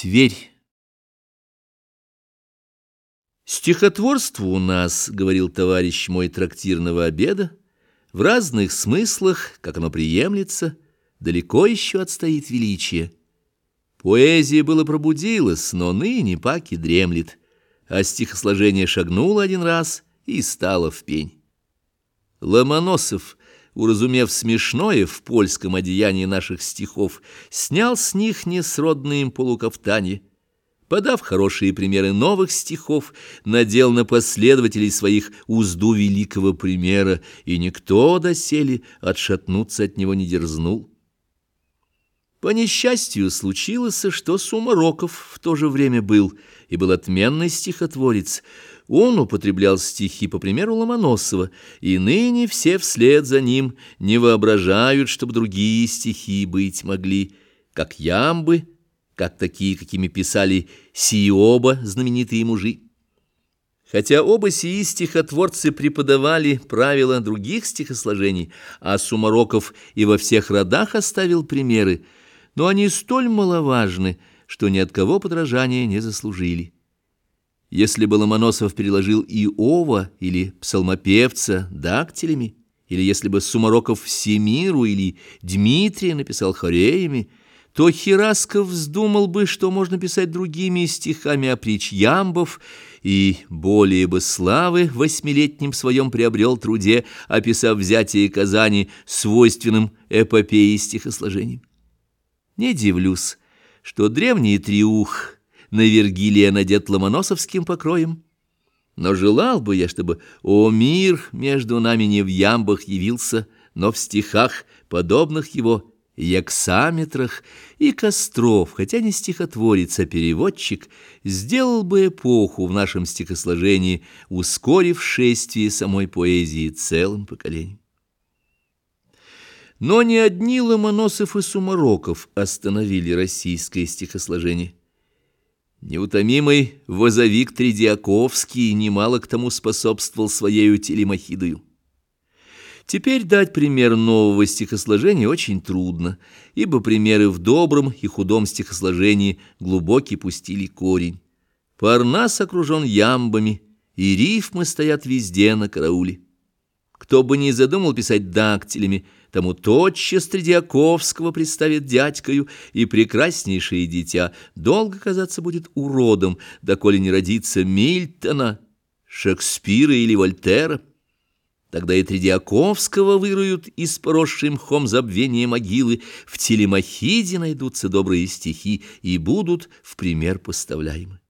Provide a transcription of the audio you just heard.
Тверь. Стихотворство у нас, — говорил товарищ мой трактирного обеда, — в разных смыслах, как оно приемлется, далеко еще отстоит величие. Поэзия было пробудилась, но ныне паки дремлет, а стихосложение шагнуло один раз и стало в пень. Ломоносов — уразумев смешное в польском одеянии наших стихов, снял с них несродные им полукафтанье, подав хорошие примеры новых стихов, надел на последователей своих узду великого примера, и никто доселе отшатнуться от него не дерзнул. По несчастью случилось, что Сумароков в то же время был, и был отменный стихотворец — он употреблял стихи по примеру Ломоносова, и ныне все вслед за ним не воображают, чтобы другие стихи быть могли, как ямбы, как такие, какими писали сии оба знаменитые мужи. Хотя оба сии стихотворцы преподавали правила других стихосложений, а Сумароков и во всех родах оставил примеры, но они столь маловажны, что ни от кого подражания не заслужили. Если бы Ломоносов переложил Иова или псалмопевца дактилями, или если бы Сумароков Всемиру или Дмитрия написал хореями, то Херасков вздумал бы, что можно писать другими стихами о ямбов, и более бы славы в восьмилетнем своем приобрел труде, описав взятие Казани свойственным эпопеей стихосложением. Не дивлюсь, что древний триух — на Вергилия надет ломоносовским покроем. Но желал бы я, чтобы, о мир, между нами не в ямбах явился, но в стихах, подобных его, яксаметрах и Костров, хотя не стихотворец, а переводчик, сделал бы эпоху в нашем стихосложении, ускорив шествие самой поэзии целым поколением. Но не одни Ломоносов и Сумароков остановили российское стихосложение. Неутомимый возовик Тридиаковский немало к тому способствовал своею телемахидою. Теперь дать пример нового стихосложения очень трудно, ибо примеры в добром и худом стихосложении глубокий пустили корень. Парнас окружен ямбами, и рифмы стоят везде на карауле. Кто бы ни задумал писать дактилями, тому тотчас Тредиаковского представит дядькою, и прекраснейшее дитя долго казаться будет уродом, доколе не родится Мильтона, Шекспира или Вольтера. Тогда и Тредиаковского выруют из поросшей мхом забвения могилы, в телемахиде найдутся добрые стихи и будут в пример поставляемы.